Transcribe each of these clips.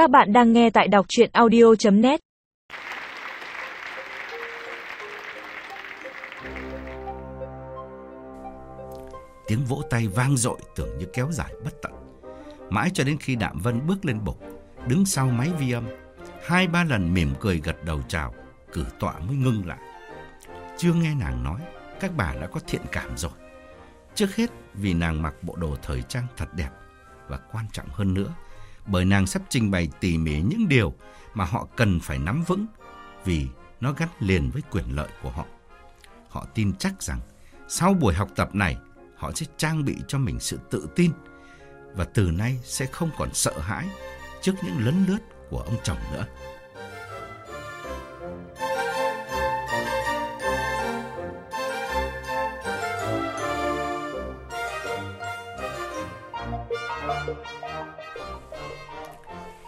Các bạn đang nghe tại đọc chuyện audio.net Tiếng vỗ tay vang dội tưởng như kéo dài bất tận. Mãi cho đến khi Đạm Vân bước lên bục, đứng sau máy vi âm, hai ba lần mỉm cười gật đầu chào, cử tọa mới ngưng lại. Chưa nghe nàng nói, các bà đã có thiện cảm rồi. Trước hết vì nàng mặc bộ đồ thời trang thật đẹp và quan trọng hơn nữa, bởi nàng sắp trình bày tỉ mỉ những điều mà họ cần phải nắm vững vì nó gắn liền với quyền lợi của họ. Họ tin chắc rằng sau buổi học tập này, họ sẽ trang bị cho mình sự tự tin và từ nay sẽ không còn sợ hãi trước những lấn lướt của ông chồng nữa.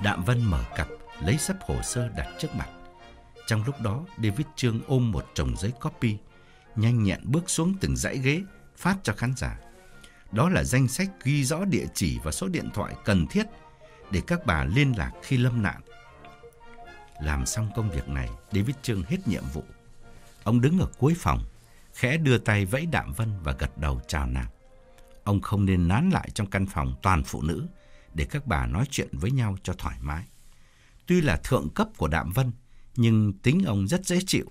Đạm Vân mở cặp, lấy sắp hồ sơ đặt trước mặt. Trong lúc đó, David Trương ôm một chồng giấy copy, nhanh nhẹn bước xuống từng dãy ghế, phát cho khán giả. Đó là danh sách ghi rõ địa chỉ và số điện thoại cần thiết để các bà liên lạc khi lâm nạn. Làm xong công việc này, David Trương hết nhiệm vụ. Ông đứng ở cuối phòng, khẽ đưa tay vẫy Đạm Vân và gật đầu chào nàng. Ông không nên nán lại trong căn phòng toàn phụ nữ để các bà nói chuyện với nhau cho thoải mái. Tuy là thượng cấp của Đạm Vân, nhưng tính ông rất dễ chịu.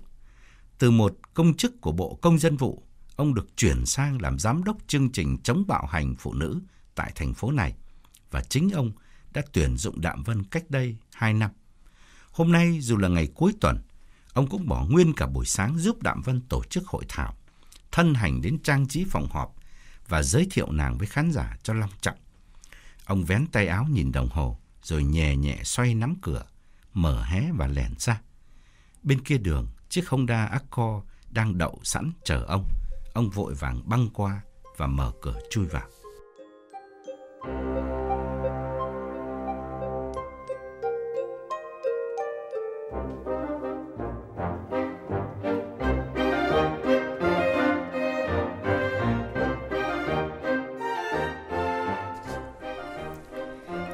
Từ một công chức của Bộ Công dân vụ, ông được chuyển sang làm giám đốc chương trình chống bạo hành phụ nữ tại thành phố này. Và chính ông đã tuyển dụng Đạm Vân cách đây 2 năm. Hôm nay dù là ngày cuối tuần, ông cũng bỏ nguyên cả buổi sáng giúp Đạm Vân tổ chức hội thảo, thân hành đến trang trí phòng họp và giới thiệu nàng với khán giả cho long trọng. Ông vén tay áo nhìn đồng hồ, rồi nhẹ nhẹ xoay nắm cửa, mở hé và lẻn ra. Bên kia đường, chiếc Honda Accord đang đậu sẵn chờ ông. Ông vội vàng băng qua và mở cửa chui vào.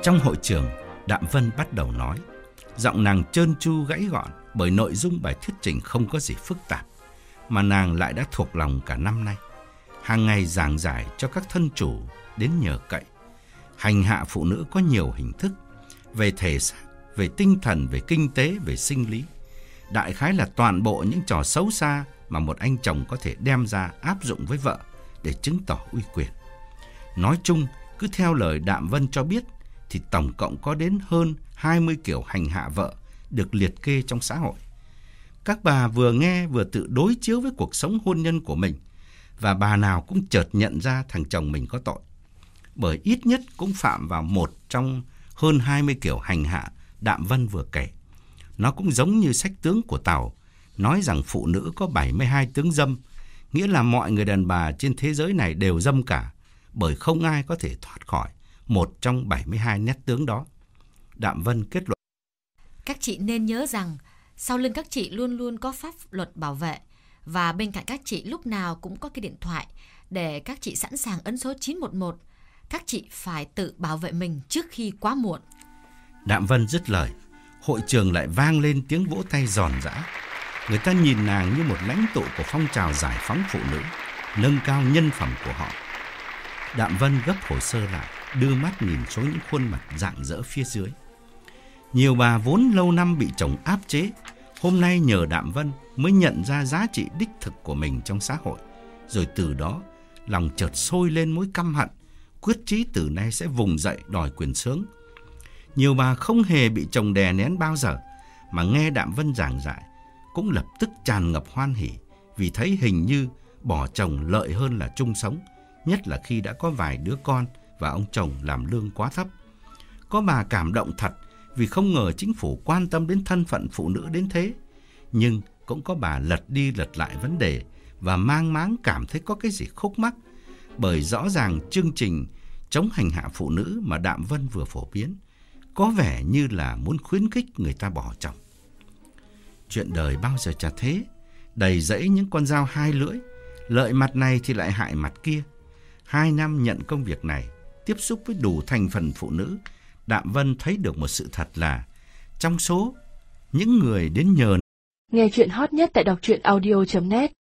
Trong hội trường, Đạm Vân bắt đầu nói. Giọng nàng trơn tru gãy gọn bởi nội dung bài thuyết trình không có gì phức tạp, mà nàng lại đã thuộc lòng cả năm nay. Hàng ngày giảng giải cho các thân chủ đến nhờ cậy. Hành hạ phụ nữ có nhiều hình thức, về thể xác, về tinh thần, về kinh tế, về sinh lý. Đại khái là toàn bộ những trò xấu xa mà một anh chồng có thể đem ra áp dụng với vợ để chứng tỏ uy quyền. Nói chung, cứ theo lời Đạm Vân cho biết, thì tổng cộng có đến hơn 20 kiểu hành hạ vợ được liệt kê trong xã hội. Các bà vừa nghe vừa tự đối chiếu với cuộc sống hôn nhân của mình và bà nào cũng chợt nhận ra thằng chồng mình có tội. Bởi ít nhất cũng phạm vào một trong hơn 20 kiểu hành hạ Đạm Vân vừa kể. Nó cũng giống như sách tướng của Tàu, nói rằng phụ nữ có 72 tướng dâm, nghĩa là mọi người đàn bà trên thế giới này đều dâm cả, bởi không ai có thể thoát khỏi một trong 72 nét tướng đó. Đạm Vân kết luận. Các chị nên nhớ rằng sau lưng các chị luôn luôn có pháp luật bảo vệ và bên cạnh các chị lúc nào cũng có cái điện thoại để các chị sẵn sàng ấn số 911. Các chị phải tự bảo vệ mình trước khi quá muộn. Đạm Vân dứt lời, hội trường lại vang lên tiếng vỗ tay giòn giã. Người ta nhìn nàng như một lãnh tụ của phong trào giải phóng phụ nữ, nâng cao nhân phẩm của họ. Đạm Vân gấp hồ sơ lại, đưa mắt nhìn xuống những khuôn mặt rạng rỡ phía dưới. Nhiều bà vốn lâu năm bị chồng áp chế, hôm nay nhờ Đạm Vân mới nhận ra giá trị đích thực của mình trong xã hội. Rồi từ đó, lòng chợt sôi lên mối căm hận, quyết chí từ nay sẽ vùng dậy đòi quyền sướng. Nhiều bà không hề bị chồng đè nén bao giờ, mà nghe Đạm Vân giảng giải, cũng lập tức tràn ngập hoan hỉ, vì thấy hình như bỏ chồng lợi hơn là chung sống, nhất là khi đã có vài đứa con và ông chồng làm lương quá thấp. Có bà cảm động thật vì không ngờ chính phủ quan tâm đến thân phận phụ nữ đến thế. Nhưng cũng có bà lật đi lật lại vấn đề và mang máng cảm thấy có cái gì khúc mắc. Bởi rõ ràng chương trình chống hành hạ phụ nữ mà Đạm Vân vừa phổ biến có vẻ như là muốn khuyến khích người ta bỏ chồng. Chuyện đời bao giờ chả thế, đầy rẫy những con dao hai lưỡi, lợi mặt này thì lại hại mặt kia. Hai năm nhận công việc này, tiếp xúc với đủ thành phần phụ nữ, Đạm Vân thấy được một sự thật là trong số những người đến nhờ Nghe chuyện hot nhất tại đọc truyện audio.net